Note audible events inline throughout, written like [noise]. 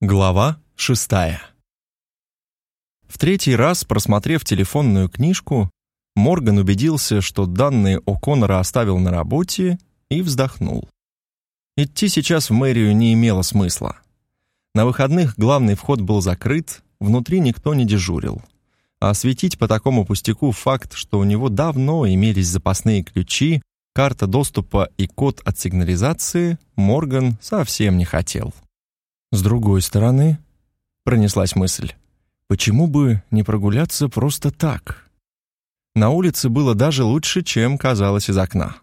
Глава шестая. В третий раз, просмотрев телефонную книжку, Морган убедился, что данные О'Коннора оставил на работе и вздохнул. Идти сейчас в мэрию не имело смысла. На выходных главный вход был закрыт, внутри никто не дежурил. А осветить по такому пустяку факт, что у него давно имелись запасные ключи, карта доступа и код от сигнализации, Морган совсем не хотел. С другой стороны, пронеслась мысль, почему бы не прогуляться просто так? На улице было даже лучше, чем казалось из окна.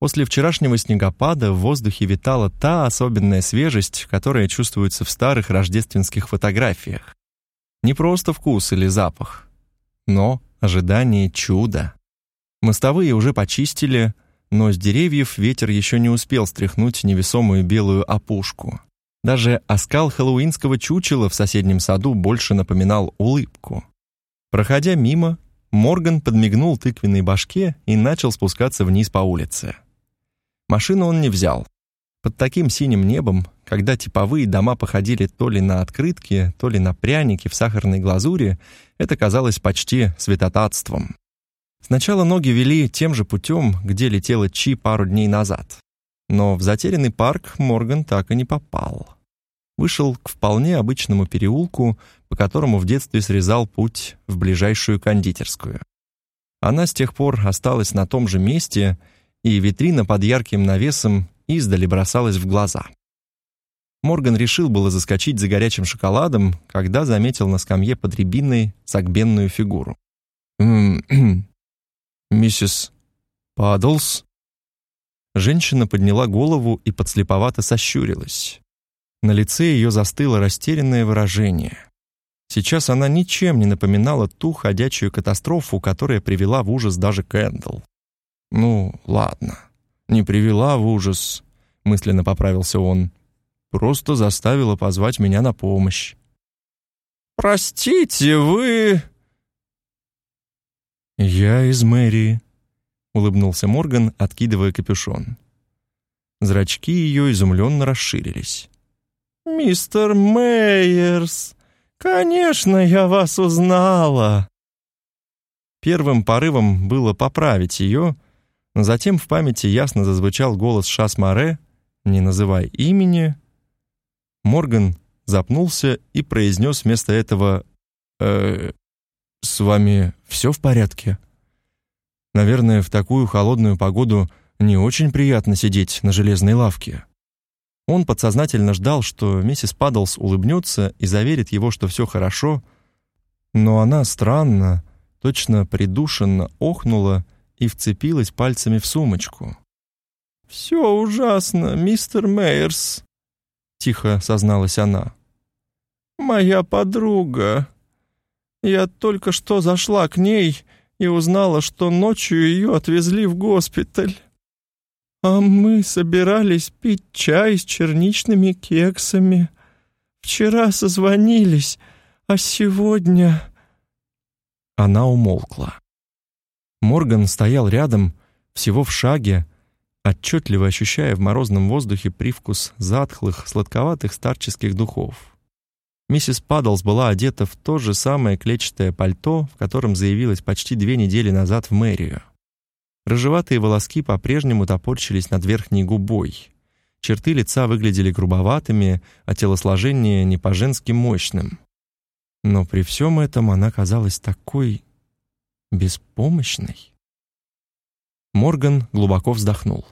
После вчерашнего снегопада в воздухе витала та особенная свежесть, которая чувствуется в старых рождественских фотографиях. Не просто вкус или запах, но ожидание чуда. Мостовые уже почистили, но с деревьев ветер еще не успел стряхнуть невесомую белую опушку. Даже оскал хэллоуинского чучела в соседнем саду больше напоминал улыбку. Проходя мимо, Морган подмигнул тыквенной башке и начал спускаться вниз по улице. Машину он не взял. Под таким синим небом, когда типовые дома походили то ли на открытки, то ли на пряники в сахарной глазури, это казалось почти святотатством. Сначала ноги вели тем же путем, где летела Чи пару дней назад. Но в затерянный парк Морган так и не попал вышел к вполне обычному переулку, по которому в детстве срезал путь в ближайшую кондитерскую. Она с тех пор осталась на том же месте, и витрина под ярким навесом издали бросалась в глаза. Морган решил было заскочить за горячим шоколадом, когда заметил на скамье под рябиной согбенную фигуру. «Миссис Падлс?» Женщина подняла голову и подслеповато сощурилась. На лице ее застыло растерянное выражение. Сейчас она ничем не напоминала ту ходячую катастрофу, которая привела в ужас даже Кэндл. «Ну, ладно, не привела в ужас», — мысленно поправился он. «Просто заставила позвать меня на помощь». «Простите, вы...» «Я из мэрии», — улыбнулся Морган, откидывая капюшон. Зрачки ее изумленно расширились. «Мистер Мейерс, конечно, я вас узнала!» Первым порывом было поправить ее, но затем в памяти ясно зазвучал голос Шас-Маре «Не называй имени». Морган запнулся и произнес вместо этого «Э, «С вами все в порядке?» Наверное, в такую холодную погоду не очень приятно сидеть на железной лавке. Он подсознательно ждал, что миссис Падлс улыбнется и заверит его, что все хорошо, но она странно, точно придушенно охнула и вцепилась пальцами в сумочку. «Все ужасно, мистер Мейерс», — тихо созналась она. «Моя подруга. Я только что зашла к ней и узнала, что ночью ее отвезли в госпиталь. «А мы собирались пить чай с черничными кексами. Вчера созвонились, а сегодня...» Она умолкла. Морган стоял рядом, всего в шаге, отчетливо ощущая в морозном воздухе привкус затхлых, сладковатых старческих духов. Миссис Падлс была одета в то же самое клетчатое пальто, в котором заявилась почти две недели назад в мэрию. Рыжеватые волоски по-прежнему топорщились над верхней губой. Черты лица выглядели грубоватыми, а телосложение не по-женски мощным. Но при всем этом она казалась такой беспомощной. Морган глубоко вздохнул.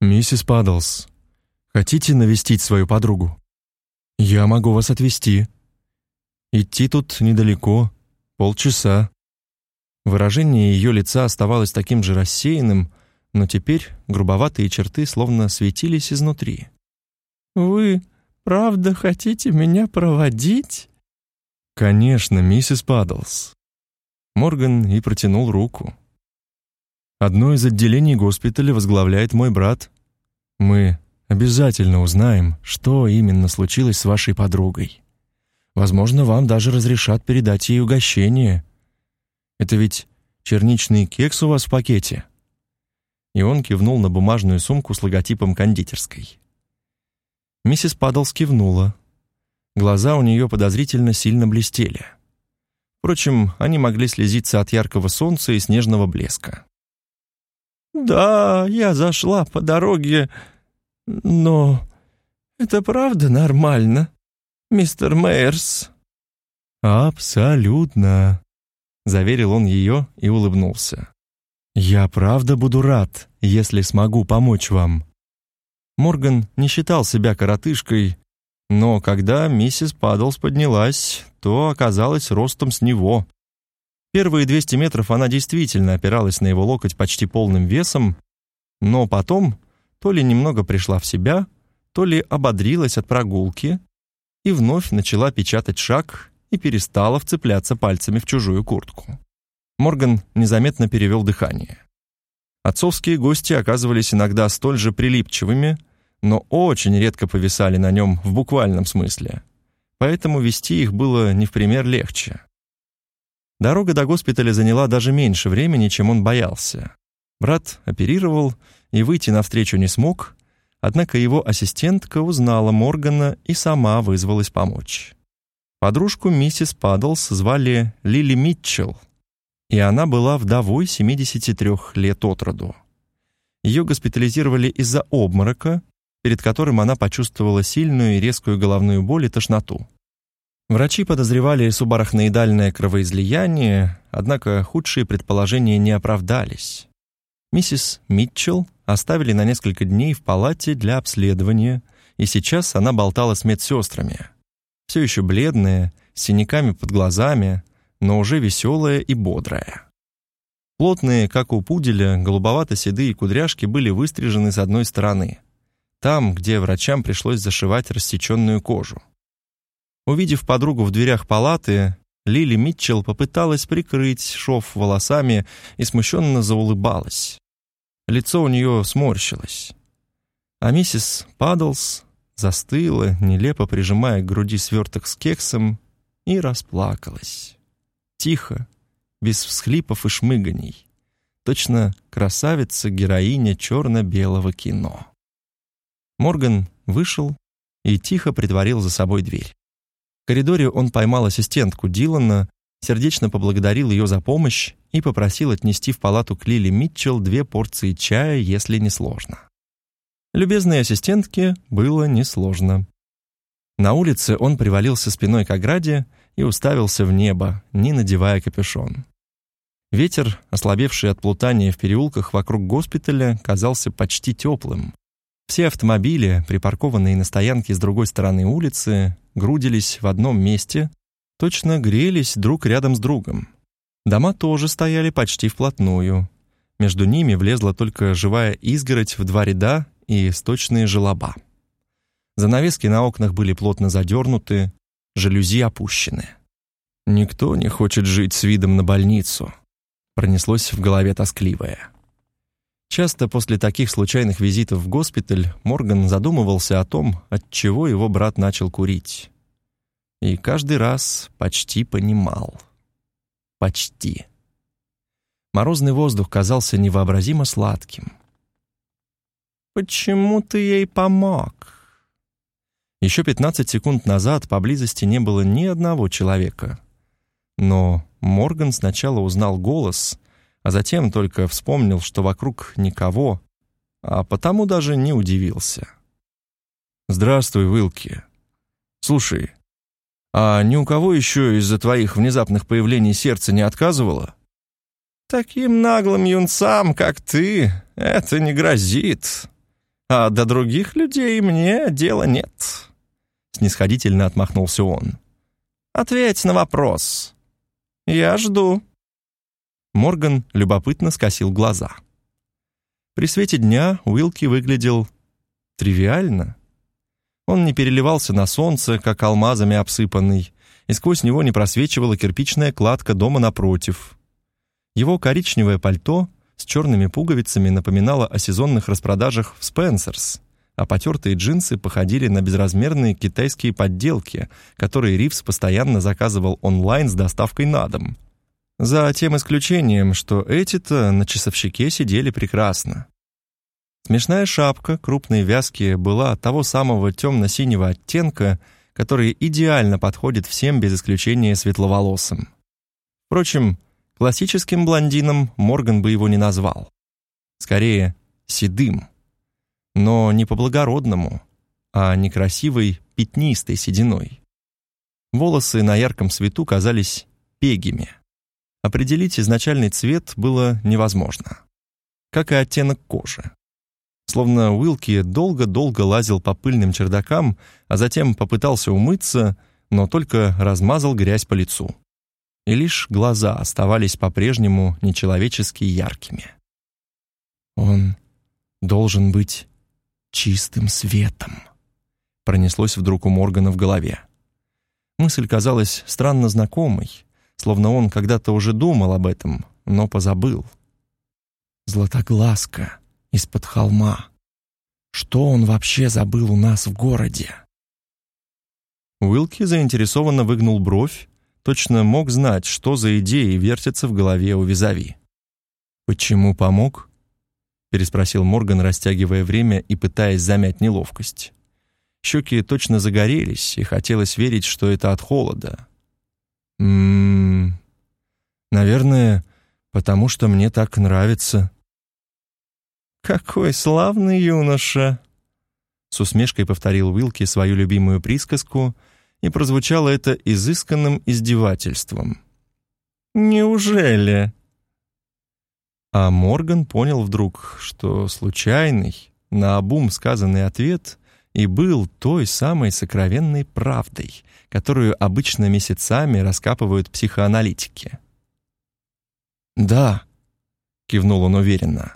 «Миссис Падлс, хотите навестить свою подругу? Я могу вас отвезти. Идти тут недалеко, полчаса. Выражение ее лица оставалось таким же рассеянным, но теперь грубоватые черты словно светились изнутри. «Вы правда хотите меня проводить?» «Конечно, миссис Падлс». Морган и протянул руку. «Одно из отделений госпиталя возглавляет мой брат. Мы обязательно узнаем, что именно случилось с вашей подругой. Возможно, вам даже разрешат передать ей угощение, это ведь черничный кекс у вас в пакете?» И он кивнул на бумажную сумку с логотипом кондитерской. Миссис Падлс кивнула. Глаза у нее подозрительно сильно блестели. Впрочем, они могли слезиться от яркого солнца и снежного блеска. «Да, я зашла по дороге, но это правда нормально, мистер Мейерс?» «Абсолютно», — заверил он ее и улыбнулся. «Я правда буду рад, если смогу помочь вам». Морган не считал себя коротышкой, но когда миссис Падлс поднялась, то оказалась ростом с него. Первые 200 метров она действительно опиралась на его локоть почти полным весом, но потом то ли немного пришла в себя, то ли ободрилась от прогулки и вновь начала печатать шаг и перестала вцепляться пальцами в чужую куртку. Морган незаметно перевел дыхание. Отцовские гости оказывались иногда столь же прилипчивыми, но очень редко повисали на нем в буквальном смысле. Поэтому вести их было не в пример легче. Дорога до госпиталя заняла даже меньше времени, чем он боялся. Брат оперировал и выйти навстречу не смог, однако его ассистентка узнала Моргана и сама вызвалась помочь. Подружку миссис Падлс звали Лили Митчелл, и она была вдовой 73 лет от роду. Ее госпитализировали из-за обморока, перед которым она почувствовала сильную и резкую головную боль и тошноту. Врачи подозревали субарахноидальное кровоизлияние, однако худшие предположения не оправдались. Миссис Митчелл оставили на несколько дней в палате для обследования, и сейчас она болтала с медсестрами. Все еще бледная, с синяками под глазами, но уже веселая и бодрая. Плотные, как у пуделя, голубовато-седые кудряшки были выстрижены с одной стороны, там, где врачам пришлось зашивать рассеченную кожу. Увидев подругу в дверях палаты, Лили Митчелл попыталась прикрыть шов волосами и смущенно заулыбалась. Лицо у нее сморщилось. А миссис Падлс застыла, нелепо прижимая к груди сверток с кексом, и расплакалась. Тихо, без всхлипов и шмыганий. Точно красавица-героиня черно-белого кино. Морган вышел и тихо притворил за собой дверь. В коридоре он поймал ассистентку Дилана, сердечно поблагодарил ее за помощь и попросил отнести в палату к Лили Митчелл две порции чая, если не сложно. Любезной ассистентке было несложно. На улице он привалился спиной к ограде и уставился в небо, не надевая капюшон. Ветер, ослабевший от плутания в переулках вокруг госпиталя, казался почти теплым. Все автомобили, припаркованные на стоянке с другой стороны улицы, грудились в одном месте, точно грелись друг рядом с другом. Дома тоже стояли почти вплотную. Между ними влезла только живая изгородь в два ряда и сточные желоба. Занавески на окнах были плотно задернуты, жалюзи опущены. Никто не хочет жить с видом на больницу. Пронеслось в голове тоскливое. Часто после таких случайных визитов в госпиталь Морган задумывался о том, от чего его брат начал курить. И каждый раз почти понимал. Почти. Морозный воздух казался невообразимо сладким. «Почему ты ей помог?» Еще 15 секунд назад поблизости не было ни одного человека. Но Морган сначала узнал голос, а затем только вспомнил, что вокруг никого, а потому даже не удивился. «Здравствуй, Вилки. Слушай, а ни у кого еще из-за твоих внезапных появлений сердце не отказывало?» «Таким наглым юнцам, как ты, это не грозит. А до других людей мне дела нет», — снисходительно отмахнулся он. «Ответь на вопрос. Я жду». Морган любопытно скосил глаза. При свете дня Уилки выглядел тривиально. Он не переливался на солнце, как алмазами обсыпанный, и сквозь него не просвечивала кирпичная кладка дома напротив. Его коричневое пальто с черными пуговицами напоминало о сезонных распродажах в Спенсерс, а потертые джинсы походили на безразмерные китайские подделки, которые Ривз постоянно заказывал онлайн с доставкой на дом. За тем исключением, что эти-то на часовщике сидели прекрасно. Смешная шапка, крупные вязки, была того самого темно-синего оттенка, который идеально подходит всем без исключения светловолосым. Впрочем, классическим блондином Морган бы его не назвал. Скорее, седым. Но не по-благородному, а некрасивой пятнистой сединой. Волосы на ярком свету казались пегими. Определить изначальный цвет было невозможно. Как и оттенок кожи. Словно Уилки долго-долго лазил по пыльным чердакам, а затем попытался умыться, но только размазал грязь по лицу. И лишь глаза оставались по-прежнему нечеловечески яркими. «Он должен быть чистым светом», — пронеслось вдруг у Моргана в голове. Мысль казалась странно знакомой, словно он когда-то уже думал об этом, но позабыл. «Златоглазка», из-под холма. Что он вообще забыл у нас в городе? Уилки заинтересованно выгнул бровь, точно мог знать, что за идеи вертятся в голове у Визави. «Почему помог?» — переспросил Морган, растягивая время и пытаясь замять неловкость. Щеки точно загорелись, и хотелось верить, что это от холода. «М-м-м... Наверное, потому что мне так нравится», «Какой славный юноша!» С усмешкой повторил Уилки свою любимую присказку, и прозвучало это изысканным издевательством. «Неужели?» А Морган понял вдруг, что случайный, наобум сказанный ответ и был той самой сокровенной правдой, которую обычно месяцами раскапывают психоаналитики. «Да», — кивнул он уверенно, —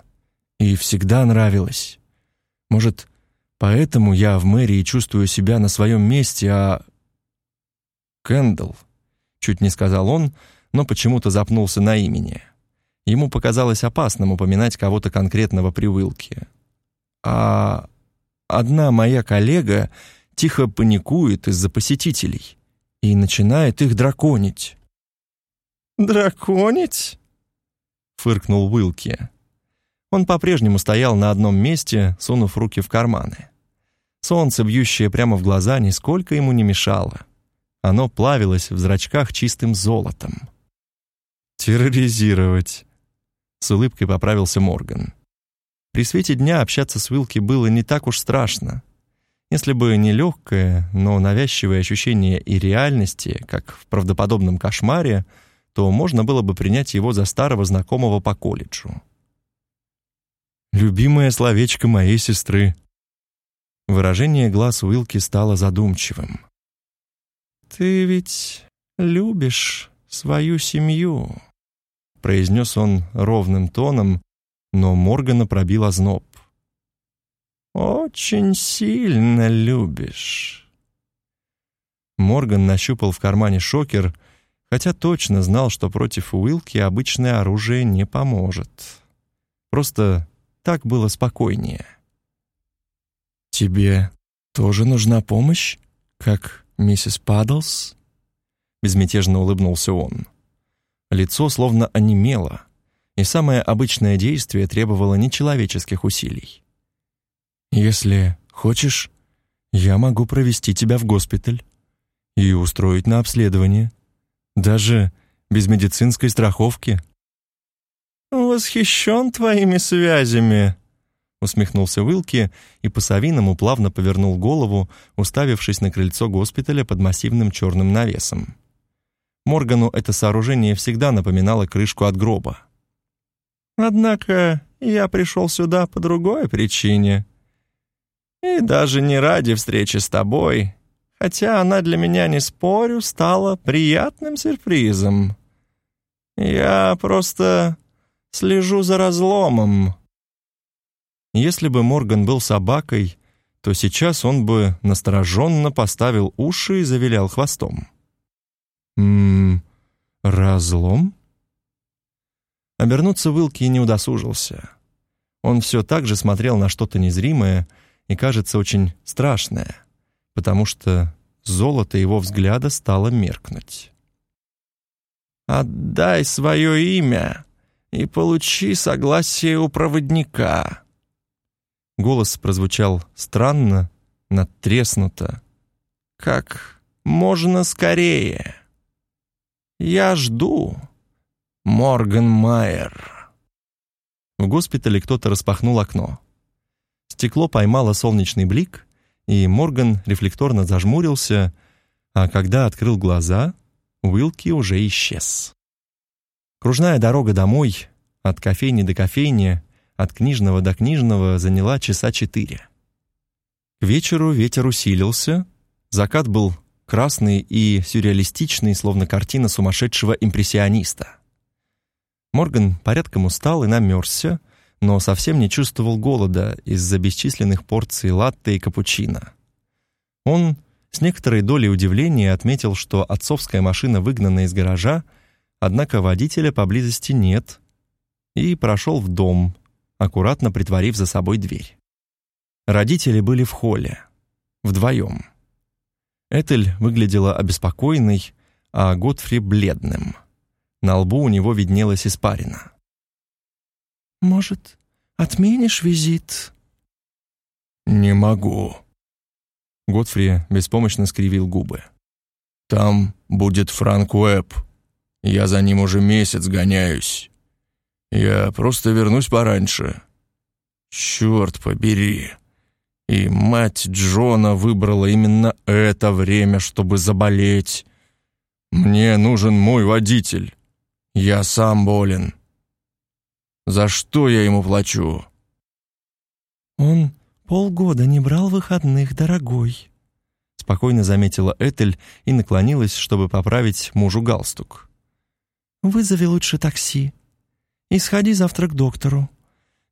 и всегда нравилось. Может, поэтому я в мэрии чувствую себя на своем месте, а... Кэндл, чуть не сказал он, но почему-то запнулся на имени. Ему показалось опасным упоминать кого-то конкретного при Уилке. А одна моя коллега тихо паникует из-за посетителей и начинает их драконить. «Драконить?» — фыркнул Уилки. Он по-прежнему стоял на одном месте, сунув руки в карманы. Солнце, бьющее прямо в глаза, нисколько ему не мешало. Оно плавилось в зрачках чистым золотом. «Терроризировать», — с улыбкой поправился Морган. При свете дня общаться с Уилки было не так уж страшно. Если бы не легкое, но навязчивое ощущение и реальности, как в правдоподобном кошмаре, то можно было бы принять его за старого знакомого по колледжу. Любимое словечко моей сестры. Выражение глаз Уилки стало задумчивым. Ты ведь любишь свою семью, произнес он ровным тоном, но Моргана пробил озноб. Очень сильно любишь. Морган нащупал в кармане шокер, хотя точно знал, что против Уилки обычное оружие не поможет. Просто так было спокойнее. «Тебе тоже нужна помощь, как миссис Паддлс?» Безмятежно улыбнулся он. Лицо словно онемело, и самое обычное действие требовало нечеловеческих усилий. «Если хочешь, я могу провести тебя в госпиталь и устроить на обследование, даже без медицинской страховки». «Восхищен твоими связями», — усмехнулся Уилки и по-совиному плавно повернул голову, уставившись на крыльцо госпиталя под массивным черным навесом. Моргану это сооружение всегда напоминало крышку от гроба. «Однако я пришел сюда по другой причине. И даже не ради встречи с тобой, хотя она для меня, не спорю, стала приятным сюрпризом. Я просто Слежу за разломом». Если бы Морган был собакой, то сейчас он бы настороженно поставил уши и завилял хвостом. «Ммм, разлом?» Обернуться Уилки не удосужился. Он все так же смотрел на что-то незримое и, кажется, очень страшное, потому что золото его взгляда стало меркнуть. «Отдай свое имя!» И получи согласие у проводника». Голос прозвучал странно, надтреснуто, как можно скорее. Я жду, Морган Майер». В госпитале кто-то распахнул окно. Стекло поймало солнечный блик, и Морган рефлекторно зажмурился, а когда открыл глаза, Уилки уже исчез. Кружная дорога домой, от кофейни до кофейни, от книжного до книжного, заняла часа четыре. К вечеру ветер усилился, закат был красный и сюрреалистичный, словно картина сумасшедшего импрессиониста. Морган порядком устал и намерзся, но совсем не чувствовал голода из-за бесчисленных порций латте и капучино. Он с некоторой долей удивления отметил, что отцовская машина выгнана из гаража, однако водителя поблизости нет, и прошел в дом, аккуратно притворив за собой дверь. Родители были в холле, вдвоем. Этель выглядела обеспокоенной, а Готфри — бледным. На лбу у него виднелась испарина. «Может, отменишь визит?» «Не могу». Готфри беспомощно скривил губы. «Там будет Франк Уэбб. Я за ним уже месяц гоняюсь. Я просто вернусь пораньше. Черт побери. И мать Джона выбрала именно это время, чтобы заболеть. Мне нужен мой водитель. Я сам болен. За что я ему плачу? Он полгода не брал выходных, дорогой. Спокойно заметила Этель и наклонилась, чтобы поправить мужу галстук. Вызови лучше такси и сходи завтра к доктору.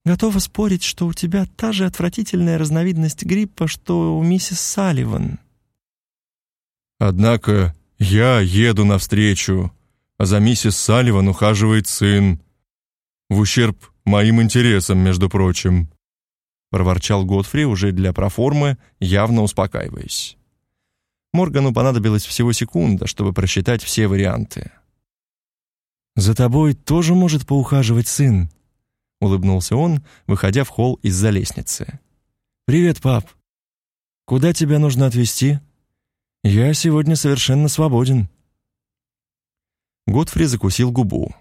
Готова спорить, что у тебя та же отвратительная разновидность гриппа, что у миссис Салливан. Однако я еду навстречу, а за миссис Салливан ухаживает сын. В ущерб моим интересам, между прочим. Проворчал Готфри уже для проформы, явно успокаиваясь. Моргану понадобилось всего секунда, чтобы просчитать все варианты. «За тобой тоже может поухаживать сын», — улыбнулся он, выходя в холл из-за лестницы. «Привет, пап. Куда тебя нужно отвезти? Я сегодня совершенно свободен». Готфри закусил губу.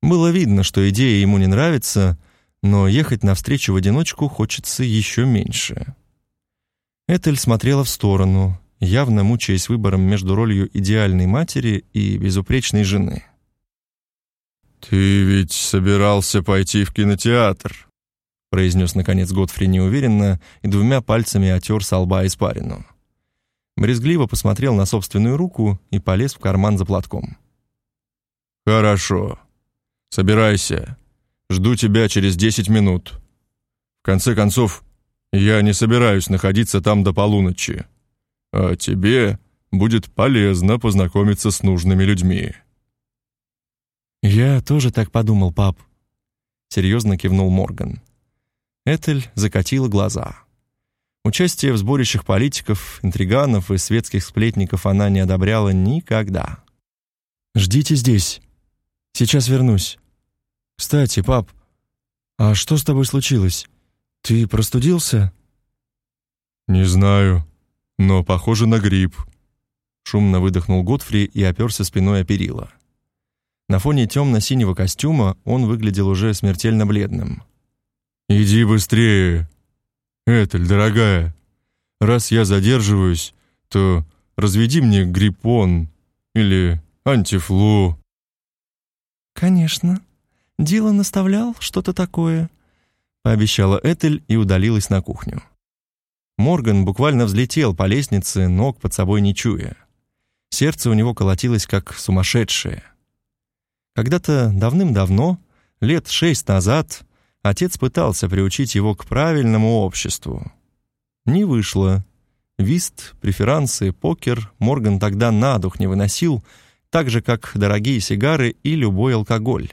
Было видно, что идея ему не нравится, но ехать навстречу в одиночку хочется еще меньше. Этель смотрела в сторону, явно мучаясь выбором между ролью идеальной матери и безупречной жены. «Ты ведь собирался пойти в кинотеатр», произнес наконец Готфри неуверенно и двумя пальцами отер с лба испарину. Брезгливо посмотрел на собственную руку и полез в карман за платком. «Хорошо. Собирайся. Жду тебя через десять минут. В конце концов, я не собираюсь находиться там до полуночи. А тебе будет полезно познакомиться с нужными людьми». «Я тоже так подумал, пап», — серьезно кивнул Морган. Этель закатила глаза. Участие в сборищах политиков, интриганов и светских сплетников она не одобряла никогда. «Ждите здесь. Сейчас вернусь. Кстати, пап, а что с тобой случилось? Ты простудился?» «Не знаю, но похоже на грипп», — шумно выдохнул Готфри и оперся спиной о перила. На фоне темно-синего костюма он выглядел уже смертельно бледным. «Иди быстрее! Этель, дорогая, раз я задерживаюсь, то разведи мне гриппон или антифлу». «Конечно. Дилан наставлял что-то такое», — пообещала Этель и удалилась на кухню. Морган буквально взлетел по лестнице, ног под собой не чуя. Сердце у него колотилось как сумасшедшее. Когда-то давным-давно, лет шесть назад, отец пытался приучить его к правильному обществу. Не вышло. Вист, преферансы, покер Морган тогда на дух не выносил, так же, как дорогие сигары и любой алкоголь.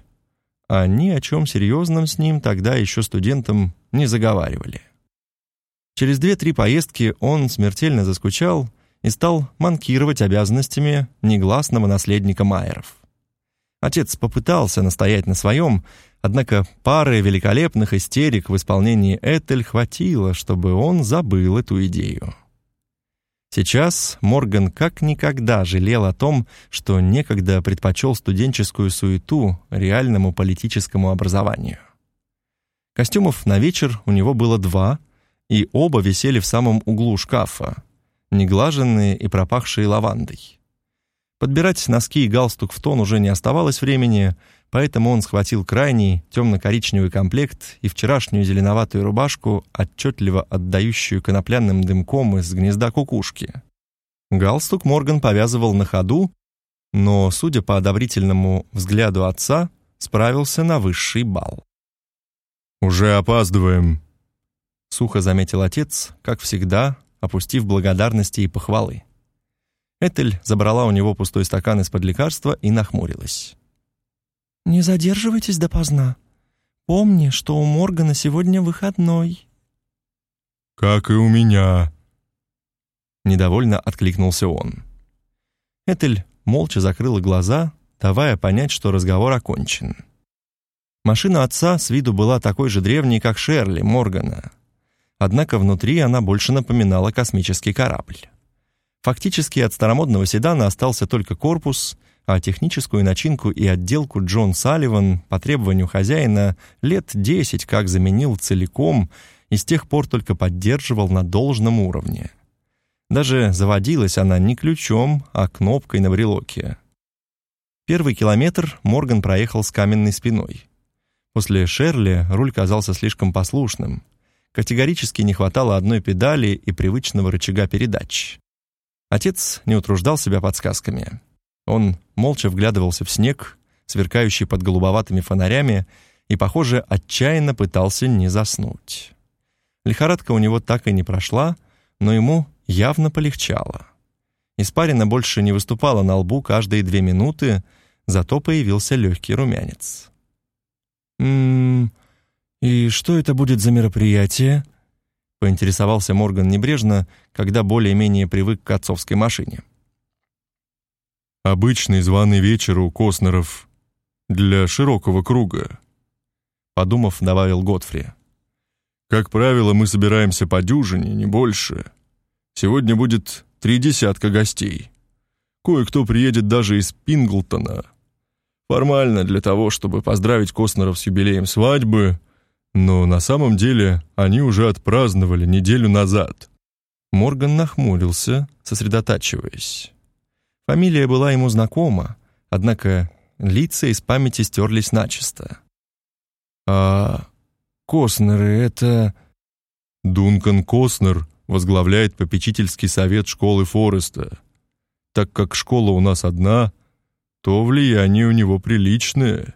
А ни о чем серьезном с ним тогда еще студентам не заговаривали. Через две-три поездки он смертельно заскучал и стал манкировать обязанностями негласного наследника Майеров. Отец попытался настоять на своем, однако пары великолепных истерик в исполнении Этель хватило, чтобы он забыл эту идею. Сейчас Морган как никогда жалел о том, что некогда предпочел студенческую суету реальному политическому образованию. Костюмов на вечер у него было два, и оба висели в самом углу шкафа, неглаженные и пропахшие лавандой. Подбирать носки и галстук в тон уже не оставалось времени, поэтому он схватил крайний темно-коричневый комплект и вчерашнюю зеленоватую рубашку, отчетливо отдающую конопляным дымком из гнезда кукушки. Галстук Морган повязывал на ходу, но, судя по одобрительному взгляду отца, справился на высший балл. «Уже опаздываем», — сухо заметил отец, как всегда, опустив благодарности и похвалы. Этель забрала у него пустой стакан из-под лекарства и нахмурилась. «Не задерживайтесь допоздна. Помни, что у Моргана сегодня выходной». «Как и у меня», — недовольно откликнулся он. Этель молча закрыла глаза, давая понять, что разговор окончен. Машина отца с виду была такой же древней, как Шерли Моргана. Однако внутри она больше напоминала космический корабль. Фактически от старомодного седана остался только корпус, а техническую начинку и отделку Джон Салливан по требованию хозяина лет 10 как заменил целиком и с тех пор только поддерживал на должном уровне. Даже заводилась она не ключом, а кнопкой на брелоке. Первый километр Морган проехал с каменной спиной. После Шерли руль казался слишком послушным. Категорически не хватало одной педали и привычного рычага передач. Отец не утруждал себя подсказками. Он молча вглядывался в снег, сверкающий под голубоватыми фонарями, и, похоже, отчаянно пытался не заснуть. Лихорадка у него так и не прошла, но ему явно полегчало. Испарина больше не выступала на лбу каждые две минуты, зато появился легкий румянец. «М-м, и что это будет за мероприятие?» Поинтересовался Морган небрежно, когда более-менее привык к отцовской машине. «Обычный званый вечер у Коснеров для широкого круга», подумав, добавил Готфри. «Как правило, мы собираемся по дюжине, не больше. Сегодня будет три десятка гостей. Кое-кто приедет даже из Пинглтона. Формально для того, чтобы поздравить Коснеров с юбилеем свадьбы, но на самом деле они уже отпраздновали неделю назад. Морган нахмурился, сосредотачиваясь. Фамилия была ему знакома, однако лица из памяти стерлись начисто. «А Коснеры — это...» Дункан Коснер возглавляет попечительский совет школы Фореста. Так как школа у нас одна, то влияние у него приличное.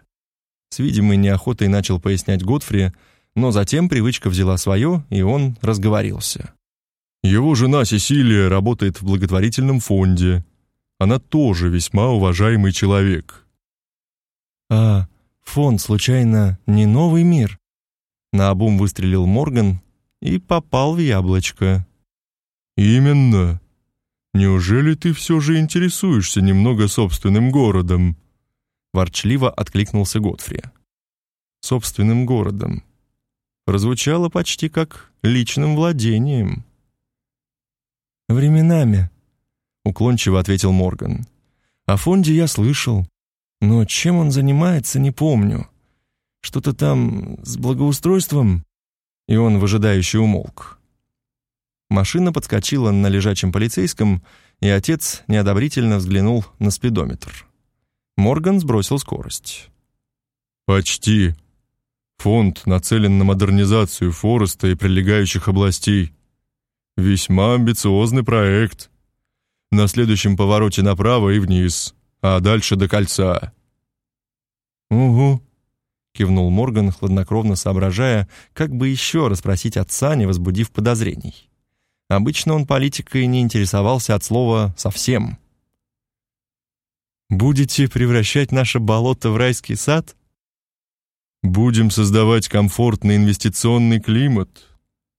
С видимой неохотой начал пояснять Готфри, но затем привычка взяла свое, и он разговорился. Его жена Сесилия работает в благотворительном фонде. Она тоже весьма уважаемый человек. А фонд случайно не новый мир? На обум выстрелил Морган и попал в яблочко. Именно. Неужели ты все же интересуешься немного собственным городом? Ворчливо откликнулся Готфри. Собственным городом. Прозвучало почти как личным владением. Временами, уклончиво ответил Морган. О фонде я слышал, но чем он занимается, не помню. Что-то там с благоустройством, и он выжидающе умолк. Машина подскочила на лежачем полицейском, и отец неодобрительно взглянул на спидометр. Морган сбросил скорость. «Почти. Фонд нацелен на модернизацию Фореста и прилегающих областей. Весьма амбициозный проект. На следующем повороте направо и вниз, а дальше до кольца». «Угу», — кивнул Морган, хладнокровно соображая, как бы еще расспросить отца, не возбудив подозрений. Обычно он политикой не интересовался от слова «совсем». Будете превращать наше болото в райский сад? Будем создавать комфортный инвестиционный климат,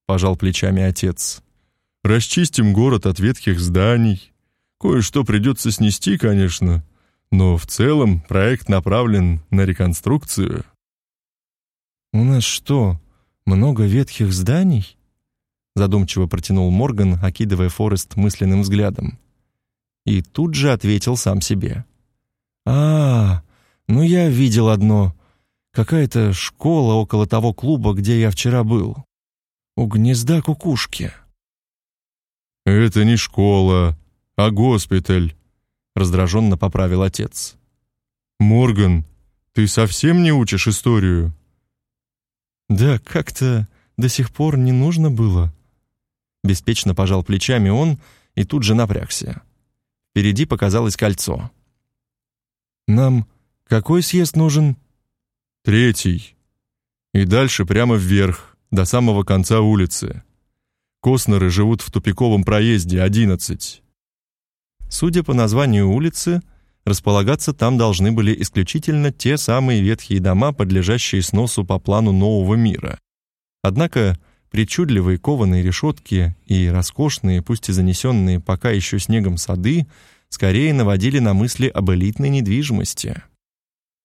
пожал плечами отец. Расчистим город от ветхих зданий. Кое-что придется снести, конечно, но в целом проект направлен на реконструкцию. У нас что, много ветхих зданий? задумчиво протянул Морган, окидывая Форест мысленным взглядом. И тут же ответил сам себе. «А, ну я видел одно. Какая-то школа около того клуба, где я вчера был. У гнезда кукушки». «Это не школа, а госпиталь», — раздраженно поправил отец. «Морган, ты совсем не учишь историю?» «Да как-то до сих пор не нужно было». Беспечно пожал плечами он и тут же напрягся. Впереди показалось кольцо. «Нам какой съезд нужен?» «Третий. И дальше прямо вверх, до самого конца улицы. Костнеры живут в тупиковом проезде 11». Судя по названию улицы, располагаться там должны были исключительно те самые ветхие дома, подлежащие сносу по плану нового мира. Однако причудливые кованые решетки и роскошные, пусть и занесенные пока еще снегом сады, скорее наводили на мысли об элитной недвижимости.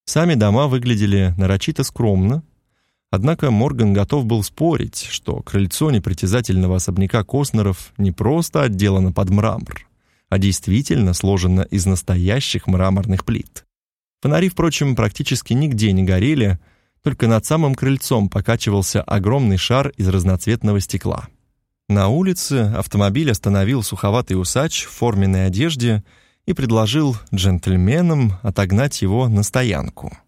Сами дома выглядели нарочито скромно, однако Морган готов был спорить, что крыльцо непритязательного особняка Костнеров не просто отделано под мрамор, а действительно сложено из настоящих мраморных плит. Фонари, впрочем, практически нигде не горели, только над самым крыльцом покачивался огромный шар из разноцветного стекла. На улице автомобиль остановил суховатый усач в форменной одежде и предложил джентльменам отогнать его на стоянку.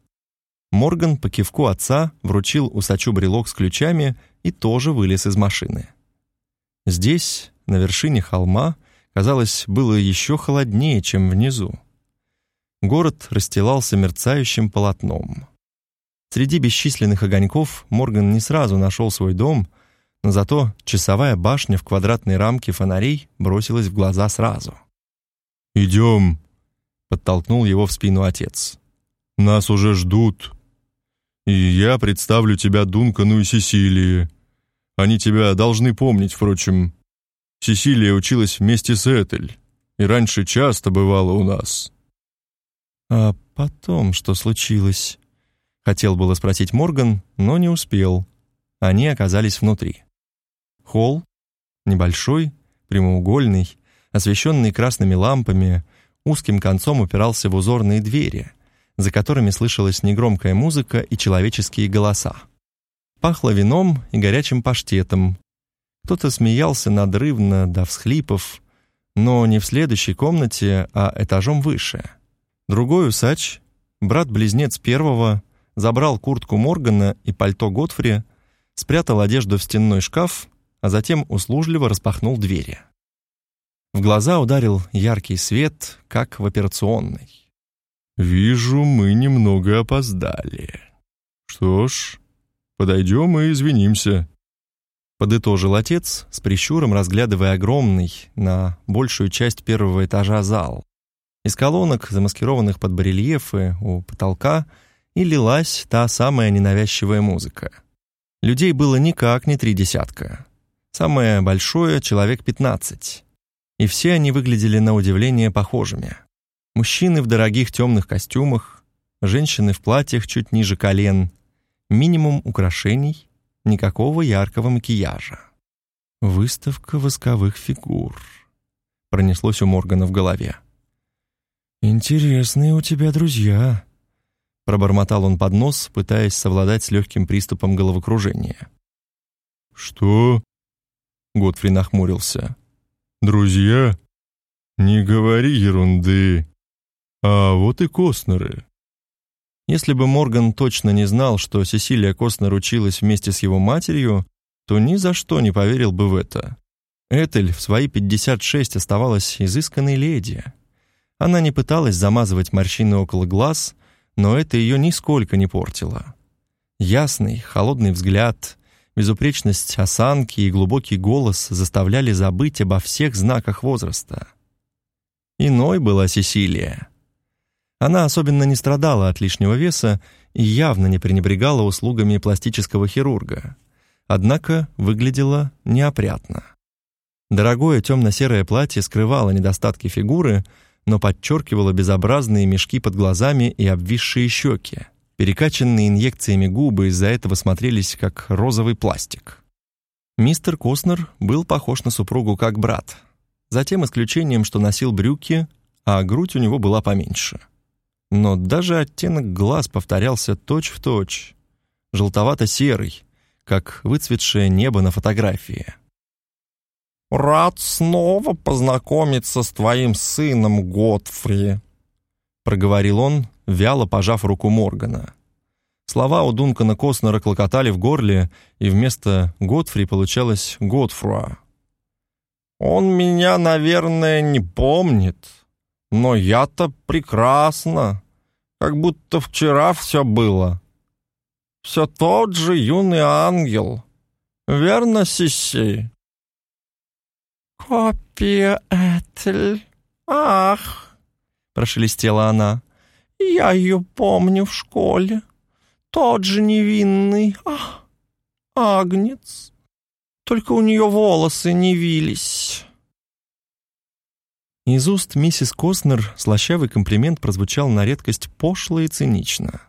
Морган по кивку отца вручил усачу брелок с ключами и тоже вылез из машины. Здесь, на вершине холма, казалось, было еще холоднее, чем внизу. Город расстилался мерцающим полотном. Среди бесчисленных огоньков Морган не сразу нашел свой дом — но зато часовая башня в квадратной рамке фонарей бросилась в глаза сразу. «Идем», — подтолкнул его в спину отец. «Нас уже ждут. И я представлю тебя Дункану и Сесилии. Они тебя должны помнить, впрочем. Сесилия училась вместе с Этель, и раньше часто бывала у нас». «А потом что случилось?» Хотел было спросить Морган, но не успел. Они оказались внутри. Холл, небольшой, прямоугольный, освещенный красными лампами, узким концом упирался в узорные двери, за которыми слышалась негромкая музыка и человеческие голоса. Пахло вином и горячим паштетом. Кто-то смеялся надрывно до всхлипов, но не в следующей комнате, а этажом выше. Другой усач, брат-близнец первого, забрал куртку Моргана и пальто Готфри, спрятал одежду в стенной шкаф а затем услужливо распахнул двери. В глаза ударил яркий свет, как в операционной. «Вижу, мы немного опоздали. Что ж, подойдем и извинимся», — подытожил отец, с прищуром разглядывая огромный, на большую часть первого этажа зал. Из колонок, замаскированных под барельефы у потолка, и лилась та самая ненавязчивая музыка. Людей было никак не три десятка. Самое большое — человек 15. И все они выглядели на удивление похожими. Мужчины в дорогих темных костюмах, женщины в платьях чуть ниже колен, минимум украшений, никакого яркого макияжа. «Выставка восковых фигур», — пронеслось у Моргана в голове. «Интересные у тебя друзья», — пробормотал он под нос, пытаясь совладать с легким приступом головокружения. «Что?» Готфри нахмурился. «Друзья? Не говори ерунды. А вот и Костнеры». Если бы Морган точно не знал, что Сесилия Костнер училась вместе с его матерью, то ни за что не поверил бы в это. Этель в свои 56 оставалась изысканной леди. Она не пыталась замазывать морщины около глаз, но это ее нисколько не портило. Ясный, холодный взгляд, Безупречность осанки и глубокий голос заставляли забыть обо всех знаках возраста. Иной была Сесилия. Она особенно не страдала от лишнего веса и явно не пренебрегала услугами пластического хирурга. Однако выглядела неопрятно. Дорогое темно-серое платье скрывало недостатки фигуры, но подчеркивало безобразные мешки под глазами и обвисшие щеки. Перекачанные инъекциями губы из-за этого смотрелись как розовый пластик. Мистер Костнер был похож на супругу как брат, за тем исключением, что носил брюки, а грудь у него была поменьше. Но даже оттенок глаз повторялся точь-в-точь, желтовато-серый, как выцветшее небо на фотографии. «Рад снова познакомиться с твоим сыном, Готфри», — проговорил он, вяло пожав руку Моргана. Слова у Дункана Костнера клокотали в горле, и вместо Готфри получалось Готфруа. «Он меня, наверное, не помнит, но я-то прекрасно, как будто вчера все было. Все тот же юный ангел, верно, Сиси?» «Копия Этель, ах!» — прошелестела она. «Я ее помню в школе» тот же невинный, ах, агнец. Только у нее волосы не вились». Из уст миссис Костнер слащавый комплимент прозвучал на редкость пошло и цинично.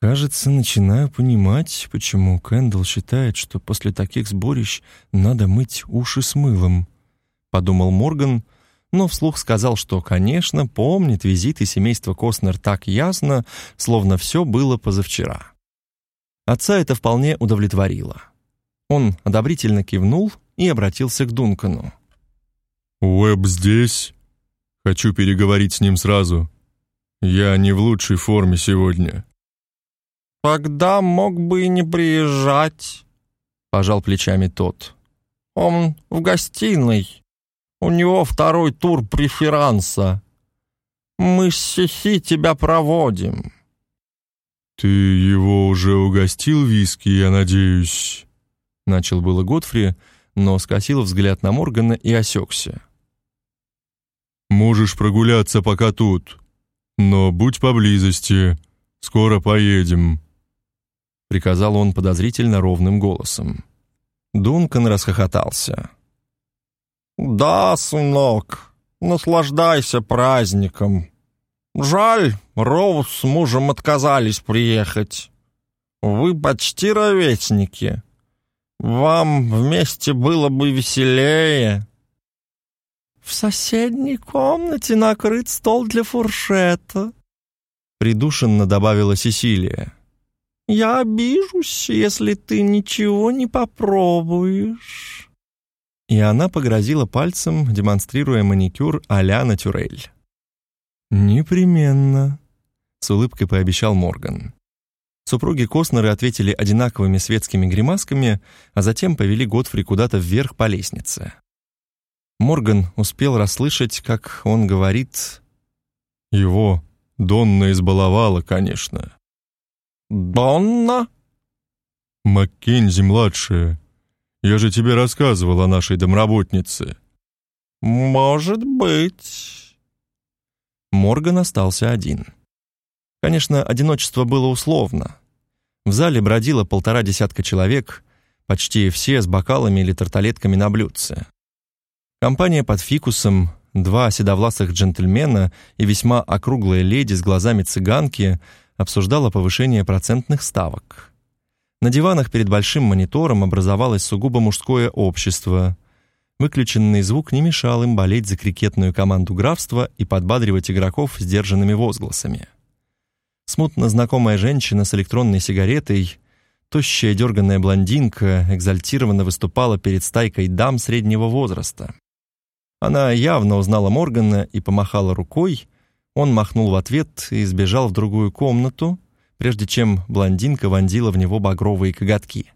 «Кажется, начинаю понимать, почему Кэндалл считает, что после таких сборищ надо мыть уши с мылом», — подумал Морган, — но вслух сказал, что, конечно, помнит визиты семейства Костнер так ясно, словно все было позавчера. Отца это вполне удовлетворило. Он одобрительно кивнул и обратился к Дункану. «Уэб здесь? Хочу переговорить с ним сразу. Я не в лучшей форме сегодня». «Тогда мог бы и не приезжать», — пожал плечами тот. «Он в гостиной». У него второй тур преферанса. Мы с Сихи тебя проводим». «Ты его уже угостил виски, я надеюсь?» Начал было Готфри, но скосил взгляд на Моргана и осекся. «Можешь прогуляться пока тут, но будь поблизости, скоро поедем», приказал он подозрительно ровным голосом. Дункан расхохотался. «Да, сынок, наслаждайся праздником. Жаль, Роуз с мужем отказались приехать. Вы почти ровесники. Вам вместе было бы веселее». «В соседней комнате накрыт стол для фуршета», — придушенно добавила Сесилия. «Я обижусь, если ты ничего не попробуешь» и она погрозила пальцем, демонстрируя маникюр а-ля натюрель. «Непременно», — с улыбкой пообещал Морган. Супруги Костнеры ответили одинаковыми светскими гримасками, а затем повели Готфри куда-то вверх по лестнице. Морган успел расслышать, как он говорит «Его Донна избаловала, конечно». «Донна?» «Маккензи-младшая», я же тебе рассказывал о нашей домработнице». «Может быть». Морган остался один. Конечно, одиночество было условно. В зале бродило полтора десятка человек, почти все с бокалами или тарталетками на блюдце. Компания под фикусом, два седовласых джентльмена и весьма округлая леди с глазами цыганки обсуждала повышение процентных ставок. На диванах перед большим монитором образовалось сугубо мужское общество. Выключенный звук не мешал им болеть за крикетную команду графства и подбадривать игроков сдержанными возгласами. Смутно знакомая женщина с электронной сигаретой, тощая дерганная блондинка, экзальтированно выступала перед стайкой дам среднего возраста. Она явно узнала Моргана и помахала рукой, он махнул в ответ и сбежал в другую комнату, прежде чем блондинка вонзила в него багровые коготки.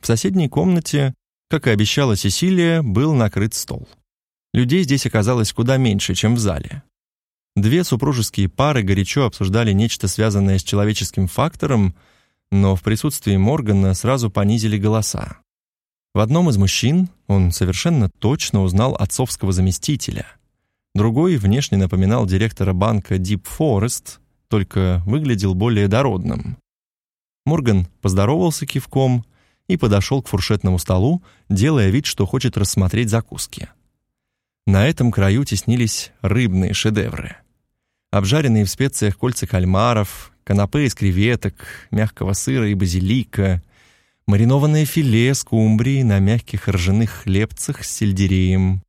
В соседней комнате, как и обещала Сесилия, был накрыт стол. Людей здесь оказалось куда меньше, чем в зале. Две супружеские пары горячо обсуждали нечто связанное с человеческим фактором, но в присутствии Моргана сразу понизили голоса. В одном из мужчин он совершенно точно узнал отцовского заместителя. Другой внешне напоминал директора банка Deep Forest, только выглядел более дородным. Морган поздоровался кивком и подошел к фуршетному столу, делая вид, что хочет рассмотреть закуски. На этом краю теснились рыбные шедевры. Обжаренные в специях кольца кальмаров, канапе из креветок, мягкого сыра и базилика, маринованное филе с кумбрией на мягких ржаных хлебцах с сельдереем,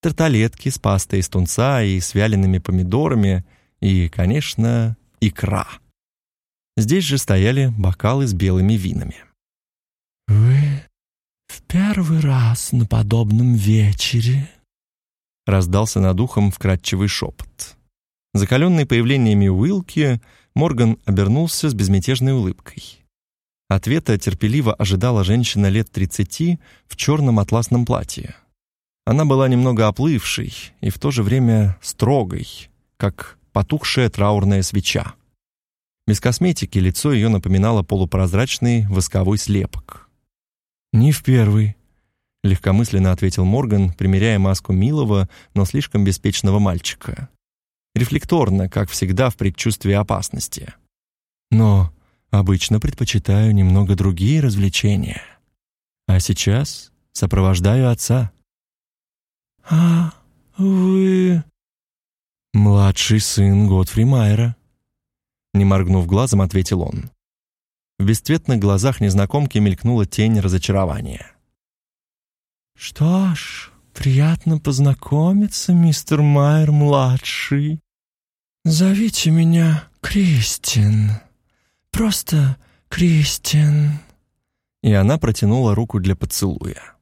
тарталетки с пастой из тунца и с вялеными помидорами и, конечно, икра. Здесь же стояли бокалы с белыми винами. «Вы в первый раз на подобном вечере?» раздался над ухом вкрадчивый шепот. Закаленный появлениями Уилки, Морган обернулся с безмятежной улыбкой. Ответа терпеливо ожидала женщина лет тридцати в черном атласном платье. Она была немного оплывшей и в то же время строгой, как потухшая траурная свеча. Без косметики лицо ее напоминало полупрозрачный восковой слепок. «Не в первый», — легкомысленно ответил Морган, примеряя маску милого, но слишком беспечного мальчика. Рефлекторно, как всегда в предчувствии опасности. «Но обычно предпочитаю немного другие развлечения. А сейчас сопровождаю отца». «А вы...» «Младший сын Готфри Майера», — не моргнув глазом, ответил он. В бесцветных глазах незнакомки мелькнула тень разочарования. «Что ж, приятно познакомиться, мистер Майер-младший. Зовите меня Кристин. Просто Кристин». И она протянула руку для поцелуя.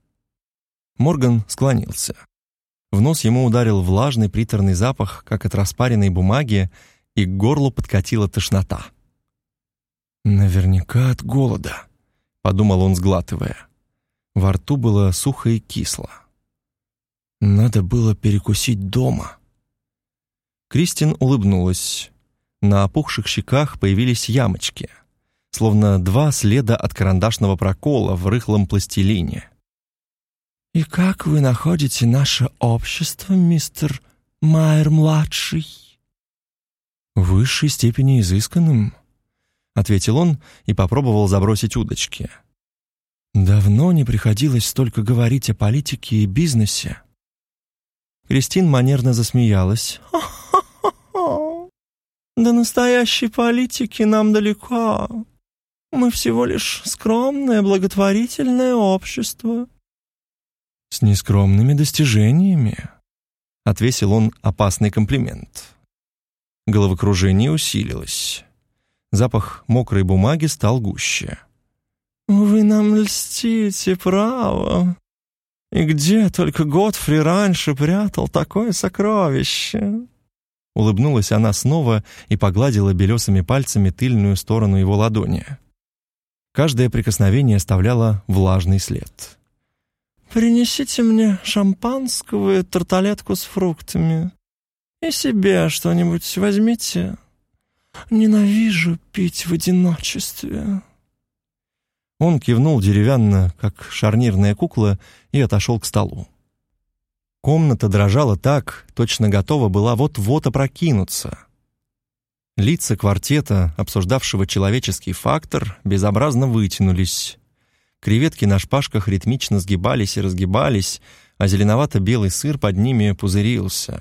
Морган склонился. В нос ему ударил влажный приторный запах, как от распаренной бумаги, и к горлу подкатила тошнота. «Наверняка от голода», — подумал он, сглатывая. Во рту было сухо и кисло. Надо было перекусить дома. Кристин улыбнулась. На опухших щеках появились ямочки, словно два следа от карандашного прокола в рыхлом пластилине. «И как вы находите наше общество, мистер Майер-младший?» «В высшей степени изысканным», — ответил он и попробовал забросить удочки. Давно не приходилось столько говорить о политике и бизнесе. Кристин манерно засмеялась. [laughs] До настоящей политики нам далеко. Мы всего лишь скромное благотворительное общество». «С нескромными достижениями», — отвесил он опасный комплимент. Головокружение усилилось. Запах мокрой бумаги стал гуще. «Вы нам льстите, право. И где только Готфри раньше прятал такое сокровище?» Улыбнулась она снова и погладила белесыми пальцами тыльную сторону его ладони. Каждое прикосновение оставляло влажный след. «Принесите мне шампанского и тарталетку с фруктами. И себе что-нибудь возьмите. Ненавижу пить в одиночестве». Он кивнул деревянно, как шарнирная кукла, и отошел к столу. Комната дрожала так, точно готова была вот-вот опрокинуться. Лица квартета, обсуждавшего человеческий фактор, безобразно вытянулись. Креветки на шпажках ритмично сгибались и разгибались, а зеленовато-белый сыр под ними пузырился.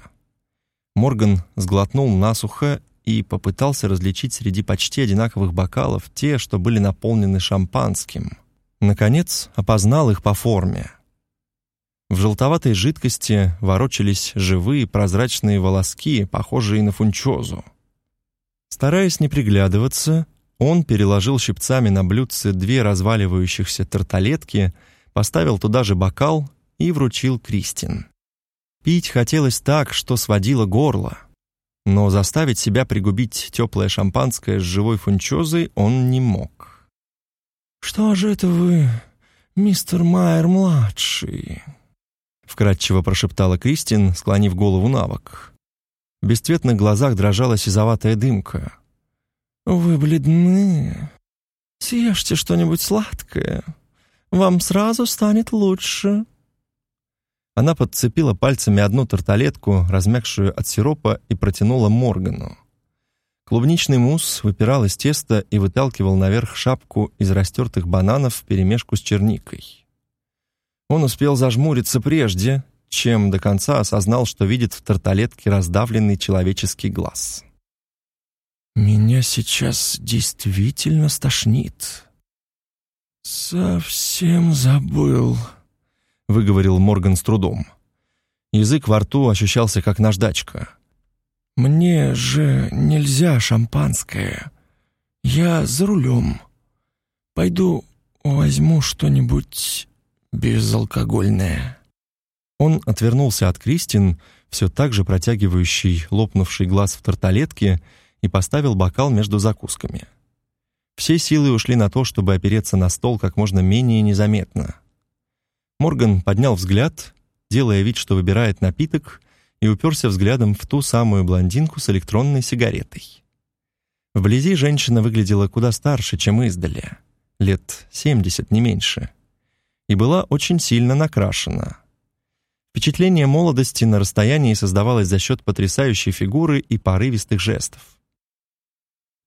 Морган сглотнул насухо и попытался различить среди почти одинаковых бокалов те, что были наполнены шампанским. Наконец, опознал их по форме. В желтоватой жидкости ворочались живые прозрачные волоски, похожие на фунчозу. Стараясь не приглядываться, он переложил щипцами на блюдце две разваливающихся тарталетки, поставил туда же бокал и вручил Кристин. Пить хотелось так, что сводило горло но заставить себя пригубить теплое шампанское с живой фунчозой он не мог. «Что же это вы, мистер Майер-младший?» вкратчиво прошептала Кристин, склонив голову на бок. В бесцветных глазах дрожала сизоватая дымка. «Вы бледны. Съешьте что-нибудь сладкое. Вам сразу станет лучше». Она подцепила пальцами одну тарталетку, размягшую от сиропа, и протянула Моргану. Клубничный мусс выпирал из теста и выталкивал наверх шапку из растертых бананов вперемешку с черникой. Он успел зажмуриться прежде, чем до конца осознал, что видит в тарталетке раздавленный человеческий глаз. «Меня сейчас действительно стошнит», «Совсем забыл», — выговорил Морган с трудом. Язык во рту ощущался как наждачка. «Мне же нельзя шампанское. Я за рулем. Пойду возьму что-нибудь безалкогольное». Он отвернулся от Кристин, все так же протягивающий лопнувший глаз в тарталетке, и поставил бокал между закусками. Все силы ушли на то, чтобы опереться на стол как можно менее незаметно. Морган поднял взгляд, делая вид, что выбирает напиток, и уперся взглядом в ту самую блондинку с электронной сигаретой. Вблизи женщина выглядела куда старше, чем издали, лет 70, не меньше, и была очень сильно накрашена. Впечатление молодости на расстоянии создавалось за счет потрясающей фигуры и порывистых жестов.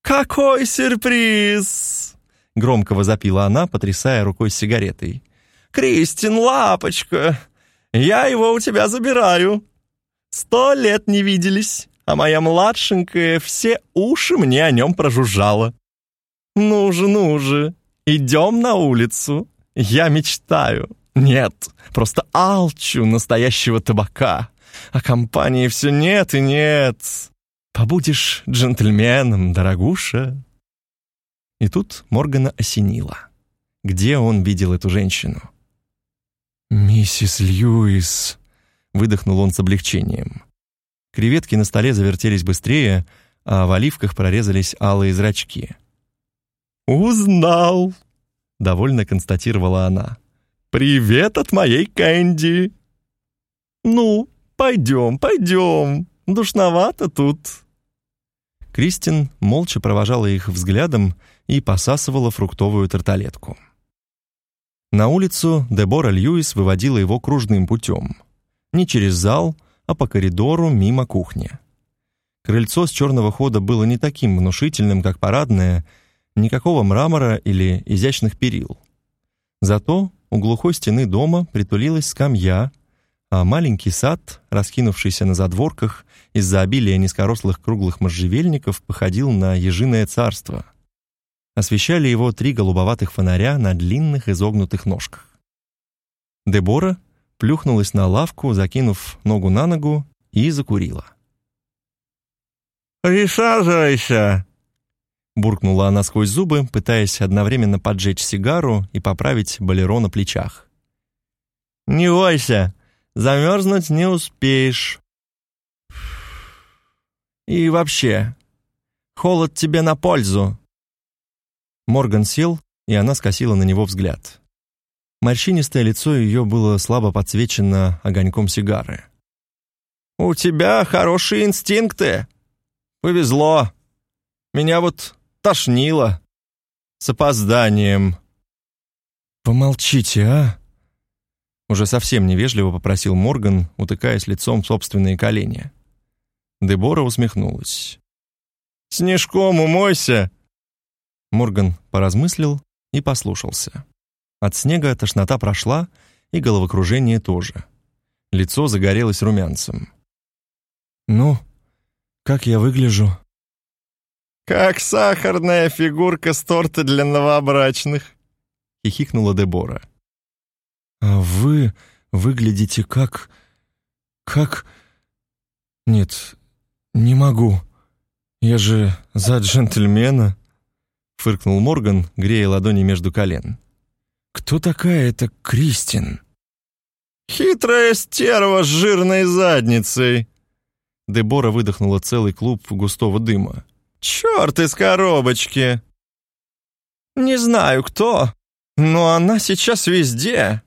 «Какой сюрприз!» — громко возопила она, потрясая рукой с сигаретой. «Кристин, лапочка, я его у тебя забираю. Сто лет не виделись, а моя младшенькая все уши мне о нем прожужжала. Ну же, ну же, идем на улицу. Я мечтаю. Нет, просто алчу настоящего табака. А компании все нет и нет. Побудешь джентльменом, дорогуша. И тут Моргана осенило. Где он видел эту женщину? «Миссис Льюис», — выдохнул он с облегчением. Креветки на столе завертелись быстрее, а в оливках прорезались алые зрачки. «Узнал!» — довольно констатировала она. «Привет от моей Кэнди!» «Ну, пойдем, пойдем, душновато тут!» Кристин молча провожала их взглядом и посасывала фруктовую тарталетку. На улицу Дебора Льюис выводила его кружным путем. Не через зал, а по коридору мимо кухни. Крыльцо с черного хода было не таким внушительным, как парадное, никакого мрамора или изящных перил. Зато у глухой стены дома притулилась скамья, а маленький сад, раскинувшийся на задворках из-за обилия низкорослых круглых можжевельников, походил на ежиное царство — освещали его три голубоватых фонаря на длинных изогнутых ножках. Дебора плюхнулась на лавку, закинув ногу на ногу, и закурила. «Присаживайся!» буркнула она сквозь зубы, пытаясь одновременно поджечь сигару и поправить болеро на плечах. «Не бойся, замерзнуть не успеешь. И вообще, холод тебе на пользу. Морган сел, и она скосила на него взгляд. Морщинистое лицо ее было слабо подсвечено огоньком сигары. «У тебя хорошие инстинкты. Повезло. Меня вот тошнило. С опозданием». «Помолчите, а?» Уже совсем невежливо попросил Морган, утыкаясь лицом в собственные колени. Дебора усмехнулась. «Снежком умойся, Морган поразмыслил и послушался. От снега тошнота прошла, и головокружение тоже. Лицо загорелось румянцем. «Ну, как я выгляжу?» «Как сахарная фигурка с торта для новобрачных», — хихикнула Дебора. «А вы выглядите как... как... Нет, не могу. Я же за джентльмена» фыркнул Морган, грея ладони между колен. Кто такая эта Кристин? Хитрая стерва с жирной задницей. Дебора выдохнула целый клуб густого дыма. Черт из коробочки. Не знаю кто, но она сейчас везде.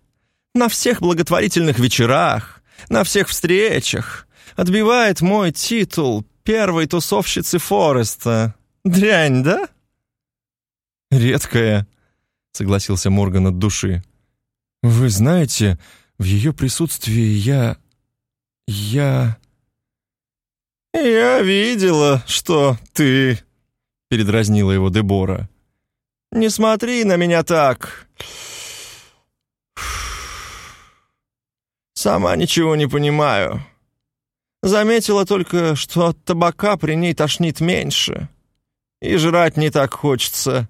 На всех благотворительных вечерах, на всех встречах. Отбивает мой титул первой тусовщицы Фореста. Дрянь, да? «Редкая», — согласился Морган от души. «Вы знаете, в ее присутствии я... я...» «Я видела, что ты...» — передразнила его Дебора. «Не смотри на меня так. Сама ничего не понимаю. Заметила только, что от табака при ней тошнит меньше. И жрать не так хочется.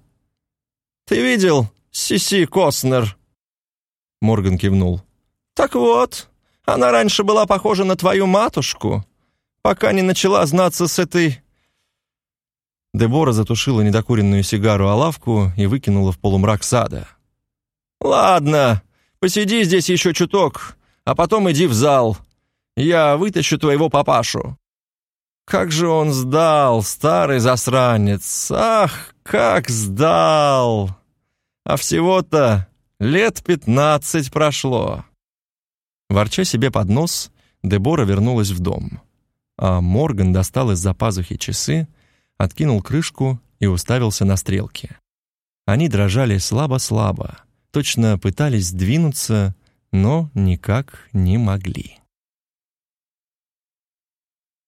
Ты видел, Сиси Костнер?» Морган кивнул. «Так вот, она раньше была похожа на твою матушку, пока не начала знаться с этой...» Дебора затушила недокуренную сигару о лавку и выкинула в полумрак сада. «Ладно, посиди здесь еще чуток, а потом иди в зал. Я вытащу твоего папашу». Как же он сдал, старый засранец! Ах, как сдал! А всего-то лет пятнадцать прошло. Ворча себе под нос, Дебора вернулась в дом. А Морган достал из-за пазухи часы, откинул крышку и уставился на стрелки. Они дрожали слабо-слабо, точно пытались сдвинуться, но никак не могли.